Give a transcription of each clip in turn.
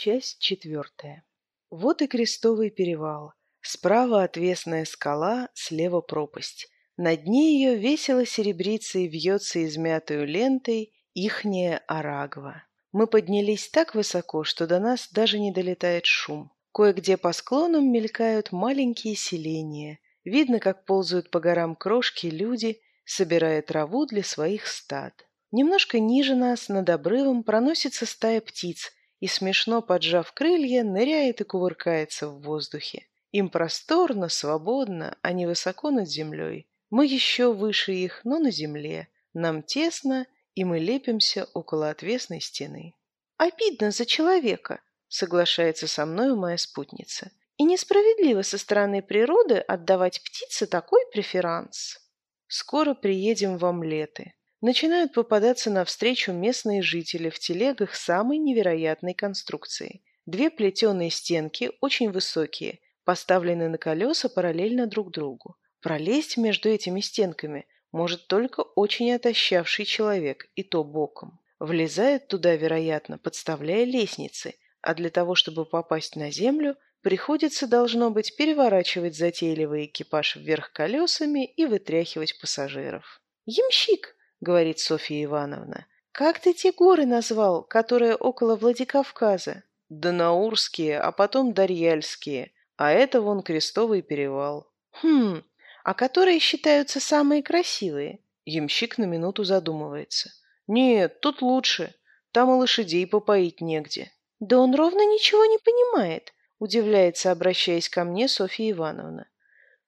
Часть четвертая. Вот и крестовый перевал. Справа отвесная скала, слева пропасть. На дне ее весело серебрится и вьется измятую лентой ихняя Арагва. Мы поднялись так высоко, что до нас даже не долетает шум. Кое-где по склонам мелькают маленькие селения. Видно, как ползают по горам крошки люди, собирая траву для своих стад. Немножко ниже нас, над обрывом, проносится стая птиц и, смешно поджав крылья, ныряет и кувыркается в воздухе. Им просторно, свободно, они высоко над землей. Мы еще выше их, но на земле. Нам тесно, и мы лепимся около отвесной стены. «Обидно за человека», — соглашается со мной моя спутница. «И несправедливо со стороны природы отдавать птице такой преферанс». Скоро приедем в омлеты начинают попадаться навстречу местные жители в телегах самой невероятной конструкции. Две плетеные стенки, очень высокие, поставлены на колеса параллельно друг другу. Пролезть между этими стенками может только очень отощавший человек, и то боком. Влезает туда, вероятно, подставляя лестницы, а для того, чтобы попасть на землю, приходится, должно быть, переворачивать затейливый экипаж вверх колесами и вытряхивать пассажиров. «Ямщик!» — говорит Софья Ивановна. «Как ты те горы назвал, которые около Владикавказа?» «Донаурские, а потом Дарьяльские, а это вон Крестовый перевал». «Хм, а которые считаются самые красивые?» Ямщик на минуту задумывается. «Нет, тут лучше. Там и лошадей попоить негде». «Да он ровно ничего не понимает», — удивляется, обращаясь ко мне Софья Ивановна.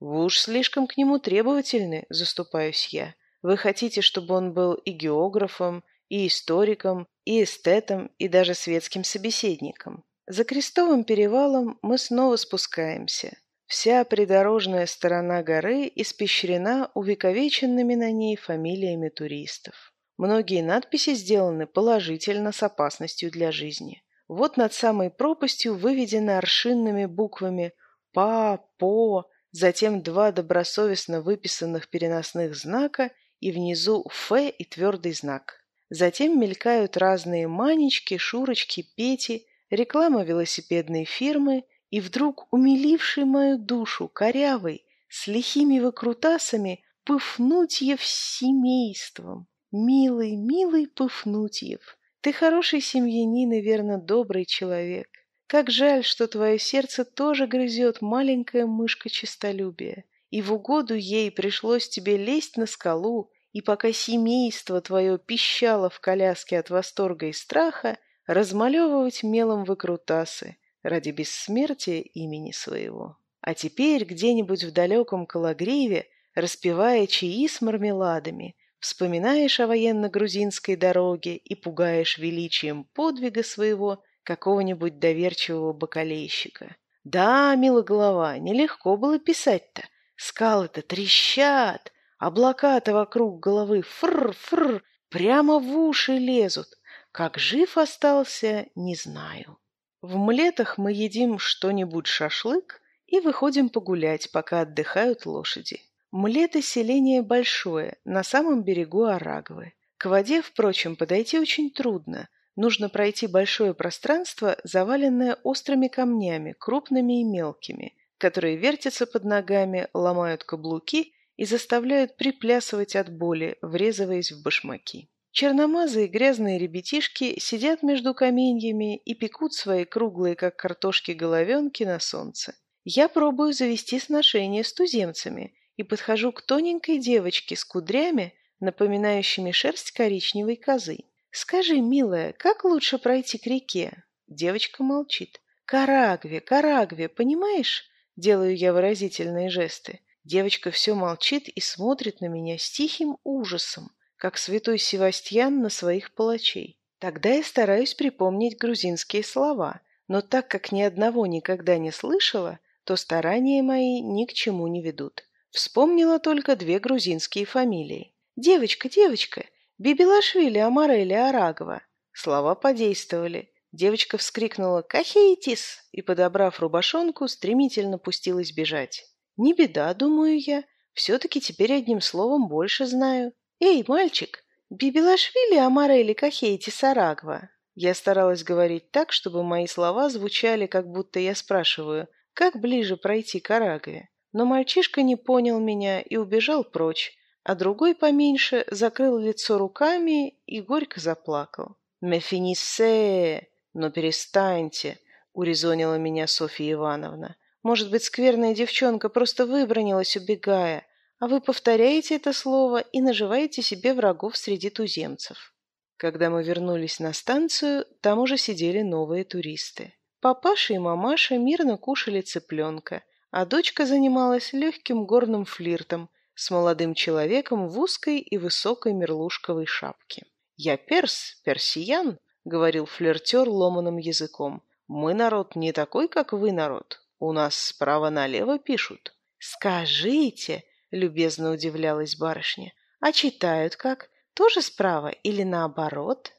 «Вы уж слишком к нему требовательны», — заступаюсь я. Вы хотите, чтобы он был и географом, и историком, и эстетом, и даже светским собеседником. За крестовым перевалом мы снова спускаемся. Вся придорожная сторона горы испещрена увековеченными на ней фамилиями туристов. Многие надписи сделаны положительно с опасностью для жизни. Вот над самой пропастью выведены аршинными буквами «па», «по», затем два добросовестно выписанных переносных знака и внизу «Ф» и твердый знак. Затем мелькают разные Манечки, Шурочки, Пети, реклама велосипедной фирмы и вдруг умиливший мою душу, корявый, с лихими выкрутасами, Пыфнутьев с семейством. Милый, милый Пыфнутьев, ты хороший семьянин и, верно, добрый человек. Как жаль, что твое сердце тоже грызет маленькая мышка честолюбия, и в угоду ей пришлось тебе лезть на скалу, и пока семейство твое пищало в коляске от восторга и страха, размалевывать мелом выкрутасы ради бессмертия имени своего. А теперь где-нибудь в далеком Калагриве, распевая чаи с мармеладами, вспоминаешь о военно-грузинской дороге и пугаешь величием подвига своего какого-нибудь доверчивого бакалейщика. Да, мила голова, нелегко было писать-то. Скалы-то трещат, Облака-то вокруг головы фр-фр прямо в уши лезут. Как жив остался, не знаю. В млетах мы едим что-нибудь шашлык и выходим погулять, пока отдыхают лошади. Млеты селение большое, на самом берегу Араговы. К воде, впрочем, подойти очень трудно. Нужно пройти большое пространство, заваленное острыми камнями, крупными и мелкими, которые вертятся под ногами, ломают каблуки и заставляют приплясывать от боли, врезываясь в башмаки. Черномазые грязные ребятишки сидят между каменьями и пекут свои круглые, как картошки, головенки на солнце. Я пробую завести сношение с туземцами и подхожу к тоненькой девочке с кудрями, напоминающими шерсть коричневой козы. «Скажи, милая, как лучше пройти к реке?» Девочка молчит. «Карагве, Карагве, понимаешь?» Делаю я выразительные жесты. Девочка все молчит и смотрит на меня с тихим ужасом, как святой Севастьян на своих палачей. Тогда я стараюсь припомнить грузинские слова, но так как ни одного никогда не слышала, то старания мои ни к чему не ведут. Вспомнила только две грузинские фамилии. «Девочка, девочка! Бибилашвили Амарели Арагова!» Слова подействовали. Девочка вскрикнула «Кахейтис!» и, подобрав рубашонку, стремительно пустилась бежать. Не беда, думаю я. Все-таки теперь одним словом больше знаю. Эй, мальчик, Бибилашвили Амарели Кахейти Сарагва. Я старалась говорить так, чтобы мои слова звучали, как будто я спрашиваю, как ближе пройти к Арагове. Но мальчишка не понял меня и убежал прочь, а другой поменьше закрыл лицо руками и горько заплакал. «Мефинисе! Но перестаньте!» — урезонила меня Софья Ивановна. «Может быть, скверная девчонка просто выбронилась, убегая, а вы повторяете это слово и наживаете себе врагов среди туземцев». Когда мы вернулись на станцию, там уже сидели новые туристы. Папаша и мамаша мирно кушали цыпленка, а дочка занималась легким горным флиртом с молодым человеком в узкой и высокой мерлушковой шапке. «Я перс, персиян», — говорил флиртер ломаным языком. «Мы народ не такой, как вы народ. У нас справа налево пишут». «Скажите», — любезно удивлялась барышня, — «а читают как? Тоже справа или наоборот?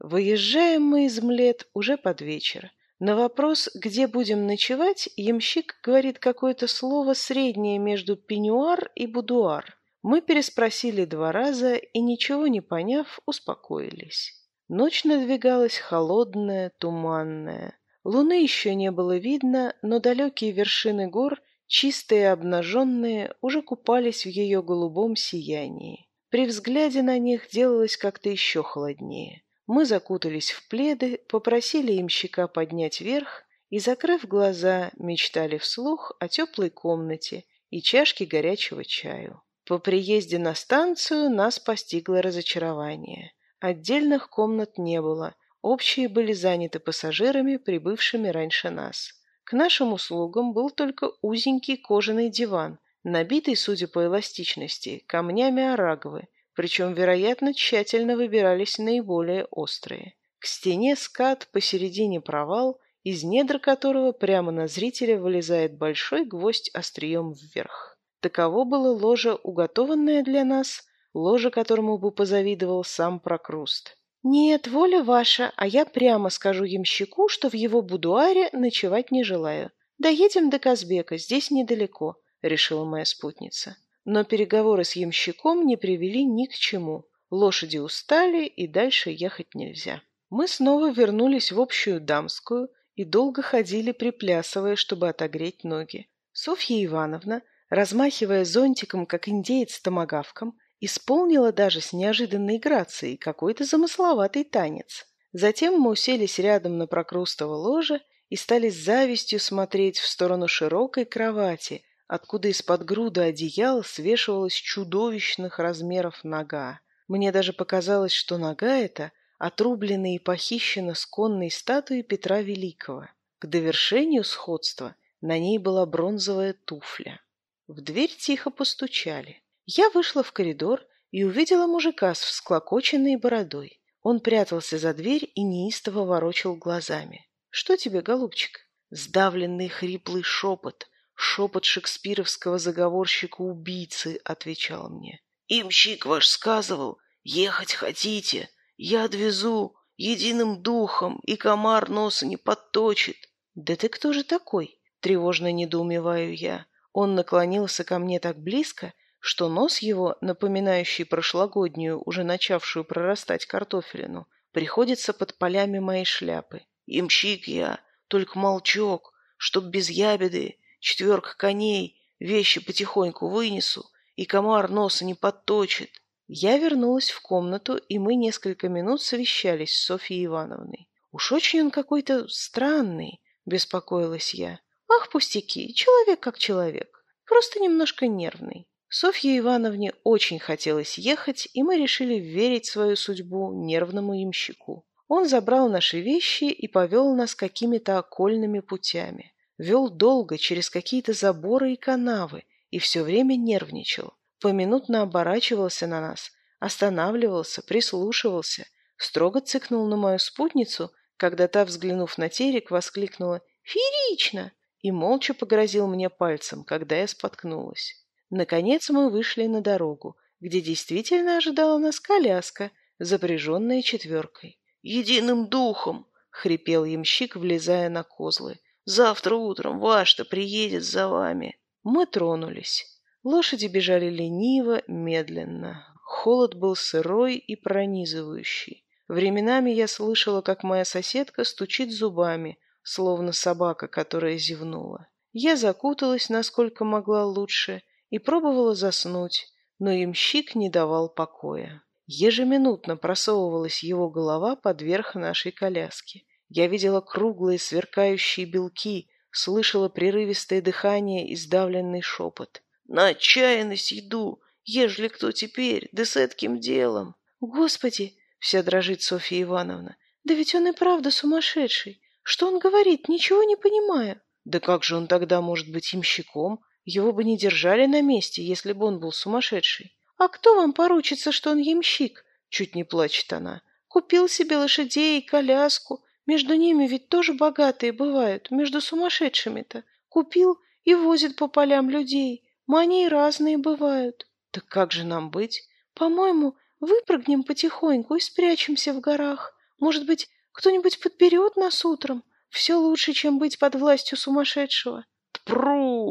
Выезжаем мы из Млет уже под вечер. На вопрос, где будем ночевать, ямщик говорит какое-то слово среднее между пеньюар и будуар. Мы переспросили два раза и, ничего не поняв, успокоились. Ночь надвигалась холодная, туманная. Луны еще не было видно, но далекие вершины гор, чистые и обнаженные, уже купались в ее голубом сиянии. При взгляде на них делалось как-то еще холоднее. Мы закутались в пледы, попросили имщика поднять верх и, закрыв глаза, мечтали вслух о теплой комнате и чашке горячего чаю. По приезде на станцию нас постигло разочарование. Отдельных комнат не было, общие были заняты пассажирами, прибывшими раньше нас. К нашим услугам был только узенький кожаный диван, набитый, судя по эластичности, камнями араговы, причем, вероятно, тщательно выбирались наиболее острые. К стене скат, посередине провал, из недр которого прямо на зрителя вылезает большой гвоздь острием вверх. Таково было ложе, уготованное для нас, ложе которому бы позавидовал сам Прокруст. «Нет, воля ваша, а я прямо скажу ямщику, что в его будуаре ночевать не желаю. Доедем до Казбека, здесь недалеко решила моя спутница. Но переговоры с ямщиком не привели ни к чему. Лошади устали, и дальше ехать нельзя. Мы снова вернулись в общую дамскую и долго ходили, приплясывая, чтобы отогреть ноги. Софья Ивановна, размахивая зонтиком, как индеец томагавком, исполнила даже с неожиданной грацией какой-то замысловатый танец. Затем мы уселись рядом на прокрустово ложе и стали с завистью смотреть в сторону широкой кровати, откуда из-под груда одеял свешивалась чудовищных размеров нога. Мне даже показалось, что нога эта отрублена и похищена с конной статуи Петра Великого. К довершению сходства на ней была бронзовая туфля. В дверь тихо постучали. Я вышла в коридор и увидела мужика с всклокоченной бородой. Он прятался за дверь и неистово ворочал глазами. «Что тебе, голубчик?» Сдавленный хриплый шепот, Шепот шекспировского заговорщика-убийцы отвечал мне. «Имщик ваш сказывал, ехать хотите, я отвезу единым духом, и комар носа не подточит». «Да ты кто же такой?» — тревожно недоумеваю я. Он наклонился ко мне так близко, что нос его, напоминающий прошлогоднюю, уже начавшую прорастать картофелину, приходится под полями моей шляпы. «Имщик я, только молчок, чтоб без ябеды, четверка коней, вещи потихоньку вынесу, и комар носа не подточит. Я вернулась в комнату, и мы несколько минут совещались с Софьей Ивановной. Уж очень он какой-то странный, беспокоилась я. Ах, пустяки, человек как человек, просто немножко нервный. Софье Ивановне очень хотелось ехать, и мы решили верить свою судьбу нервному ямщику. Он забрал наши вещи и повел нас какими-то окольными путями. Вел долго через какие-то заборы и канавы и все время нервничал. Поминутно оборачивался на нас, останавливался, прислушивался, строго цыкнул на мою спутницу, когда та, взглянув на терек, воскликнула «Феерично!» и молча погрозил мне пальцем, когда я споткнулась. Наконец мы вышли на дорогу, где действительно ожидала нас коляска, запряженная четверкой. «Единым духом!» — хрипел ямщик, влезая на козлы. Завтра утром ваш-то приедет за вами. Мы тронулись. Лошади бежали лениво, медленно. Холод был сырой и пронизывающий. Временами я слышала, как моя соседка стучит зубами, словно собака, которая зевнула. Я закуталась, насколько могла лучше, и пробовала заснуть, но имщик не давал покоя. Ежеминутно просовывалась его голова под верх нашей коляски. Я видела круглые сверкающие белки, слышала прерывистое дыхание и сдавленный шепот. «На отчаянность иду! Ежели кто теперь, да с этим делом!» «Господи!» — вся дрожит Софья Ивановна. «Да ведь он и правда сумасшедший! Что он говорит? Ничего не понимаю!» «Да как же он тогда может быть имщиком? Его бы не держали на месте, если бы он был сумасшедший!» «А кто вам поручится, что он ямщик?» — чуть не плачет она. «Купил себе лошадей и коляску, между ними ведь тоже богатые бывают, между сумасшедшими-то. Купил и возит по полям людей. Мании разные бывают. Так как же нам быть? По-моему, выпрыгнем потихоньку и спрячемся в горах. Может быть, кто-нибудь подберет нас утром? Все лучше, чем быть под властью сумасшедшего. Тпру!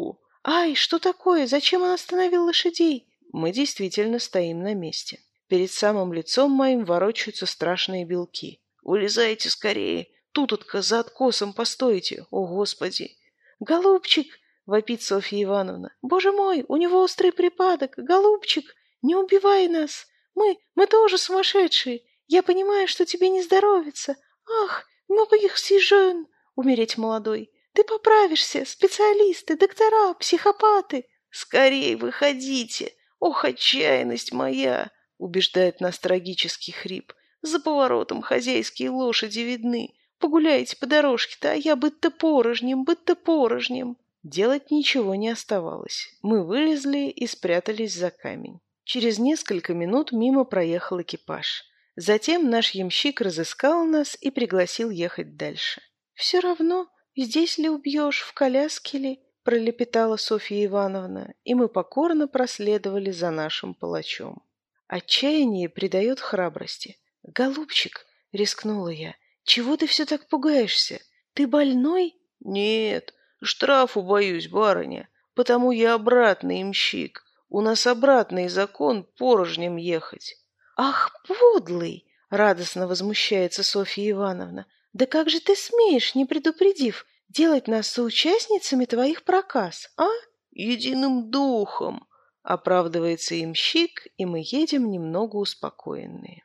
Ай, что такое? Зачем он остановил лошадей? Мы действительно стоим на месте. Перед самым лицом моим ворочаются страшные белки. Улезайте скорее. Тут-отка за откосом постойте. О, Господи! Голубчик! Вопит Софья Ивановна. Боже мой, у него острый припадок. Голубчик, не убивай нас. Мы, мы тоже сумасшедшие. Я понимаю, что тебе не здоровится. Ах, много их сижен. Умереть молодой. Ты поправишься. Специалисты, доктора, психопаты. Скорей выходите. Ох, отчаянность моя, убеждает нас трагический хрип. За поворотом хозяйские лошади видны. Погуляйте по дорожке-то, а я быть-то порожнем, быть-то порожнем. Делать ничего не оставалось. Мы вылезли и спрятались за камень. Через несколько минут мимо проехал экипаж. Затем наш ямщик разыскал нас и пригласил ехать дальше. «Все равно, здесь ли убьешь, в коляске ли?» – пролепетала Софья Ивановна, и мы покорно проследовали за нашим палачом. Отчаяние придает храбрости. «Голубчик!» — рискнула я. «Чего ты все так пугаешься? Ты больной?» «Нет, штрафу боюсь, барыня, потому я обратный имщик. У нас обратный закон порожнем ехать». «Ах, подлый!» — радостно возмущается Софья Ивановна. «Да как же ты смеешь, не предупредив, делать нас соучастницами твоих проказ, а?» «Единым духом!» — оправдывается имщик, и мы едем немного успокоенные.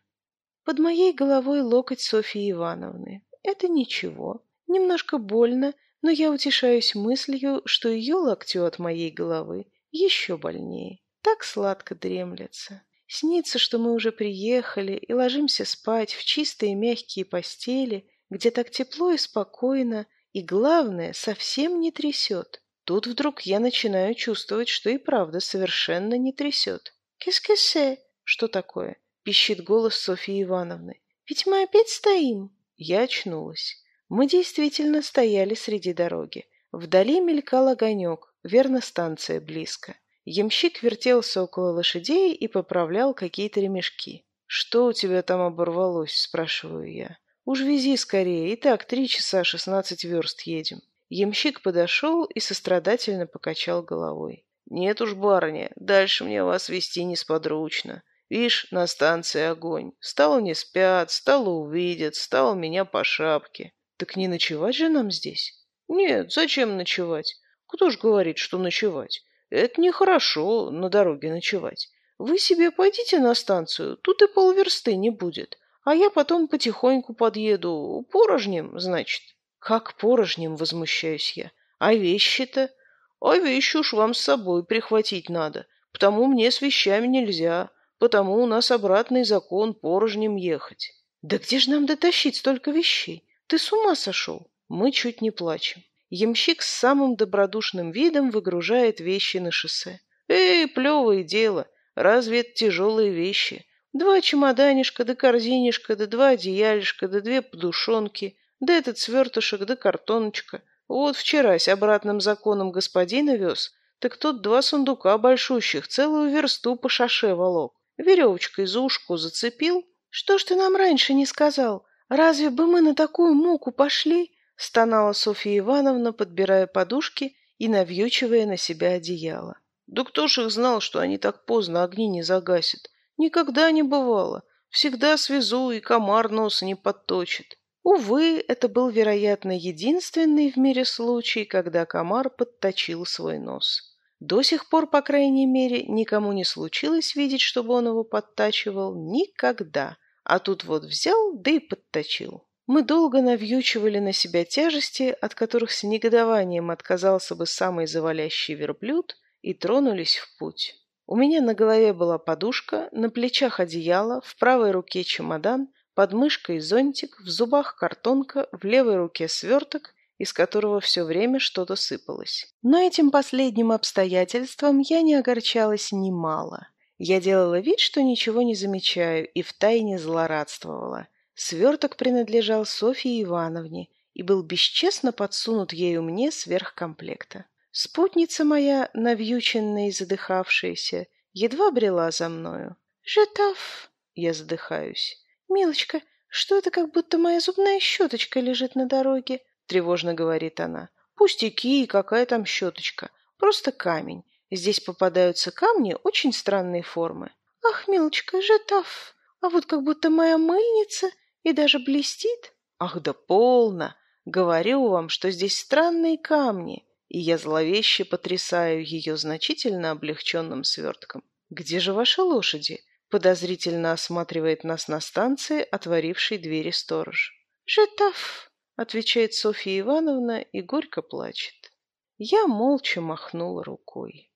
Под моей головой локоть Софьи Ивановны. Это ничего. Немножко больно, но я утешаюсь мыслью, что ее локтю от моей головы еще больнее. Так сладко дремлется. Снится, что мы уже приехали и ложимся спать в чистые мягкие постели, где так тепло и спокойно, и, главное, совсем не трясет. Тут вдруг я начинаю чувствовать, что и правда совершенно не трясет. «Кис-кисе!» Что такое? пищит голос Софьи Ивановны. «Ведь мы опять стоим!» Я очнулась. Мы действительно стояли среди дороги. Вдали мелькал огонек, верно, станция близко. Ямщик вертелся около лошадей и поправлял какие-то ремешки. «Что у тебя там оборвалось?» – спрашиваю я. «Уж вези скорее, и так три часа шестнадцать верст едем». Ямщик подошел и сострадательно покачал головой. «Нет уж, барыня, дальше мне вас вести несподручно. Вишь, на станции огонь. Стало не спят, стало увидят, стало меня по шапке. Так не ночевать же нам здесь? Нет, зачем ночевать? Кто ж говорит, что ночевать? Это нехорошо на дороге ночевать. Вы себе пойдите на станцию, тут и полверсты не будет. А я потом потихоньку подъеду. Порожнем, значит. Как порожнем, возмущаюсь я. А вещи-то? А вещи уж вам с собой прихватить надо, потому мне с вещами нельзя. Потому у нас обратный закон порожнем ехать. Да где же нам дотащить столько вещей? Ты с ума сошел? Мы чуть не плачем. Ямщик с самым добродушным видом выгружает вещи на шоссе. Эй, плевое дело. Разве это тяжелые вещи? Два чемоданишка, да корзинишка, да два одеялишка, да две подушонки, да этот свертышек, да картоночка. Вот вчерась обратным законом господина вез, так тот два сундука большущих целую версту по шаше волок. Веревочкой за ушко зацепил. Что ж ты нам раньше не сказал? Разве бы мы на такую муку пошли? Стонала Софья Ивановна, подбирая подушки и навьючивая на себя одеяло. Да кто ж их знал, что они так поздно огни не загасят? Никогда не бывало. Всегда свезу, и комар нос не подточит. Увы, это был, вероятно, единственный в мире случай, когда комар подточил свой нос. До сих пор, по крайней мере, никому не случилось видеть, чтобы он его подтачивал никогда. А тут вот взял, да и подточил. Мы долго навьючивали на себя тяжести, от которых с негодованием отказался бы самый завалящий верблюд, и тронулись в путь. У меня на голове была подушка, на плечах одеяло, в правой руке чемодан, под мышкой зонтик, в зубах картонка, в левой руке сверток, из которого все время что-то сыпалось. Но этим последним обстоятельством я не огорчалась немало. Я делала вид, что ничего не замечаю, и втайне злорадствовала. Сверток принадлежал Софье Ивановне и был бесчестно подсунут ею мне сверх комплекта. Спутница моя, навьюченная и задыхавшаяся, едва брела за мною. «Жетав!» — я задыхаюсь. «Милочка, что это, как будто моя зубная щеточка лежит на дороге?» — тревожно говорит она. «Пустяки, какая там щеточка. Просто камень. Здесь попадаются камни очень странной формы. Ах, милочка, жетав! А вот как будто моя мыльница и даже блестит. Ах, да полно! Говорю вам, что здесь странные камни, и я зловеще потрясаю ее значительно облегченным свертком. «Где же ваши лошади?» Подозрительно осматривает нас на станции, отворивший двери сторож. «Жетав!» — отвечает Софья Ивановна и горько плачет. Я молча махнула рукой.